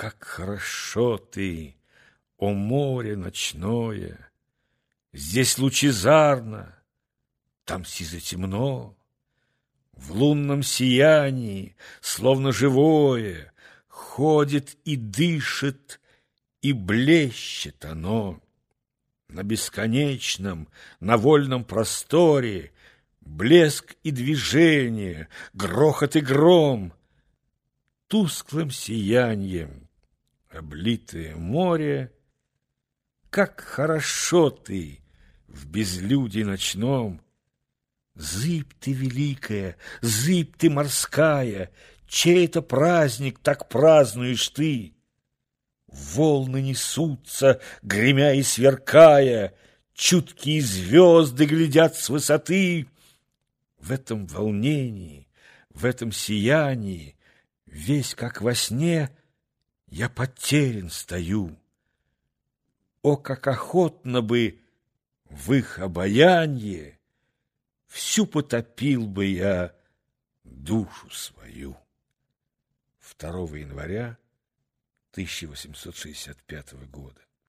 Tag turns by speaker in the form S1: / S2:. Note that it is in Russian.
S1: как хорошо ты, о море ночное! Здесь лучезарно, там сизо-темно, В лунном сиянии, словно живое, Ходит и дышит, и блещет оно. На бесконечном, на вольном просторе Блеск и движение, грохот и гром. Тусклым сиянием облитое море, Как хорошо ты в безлюдии ночном! Зыбь ты великая, зыбь ты морская, Чей это праздник так празднуешь ты? Волны несутся, гремя и сверкая, Чуткие звезды глядят с высоты. В этом волнении, в этом сиянии, Весь как во сне, я потерян стою. О, как охотно бы в их обаянье Всю потопил бы я душу свою. 2 января 1865 года.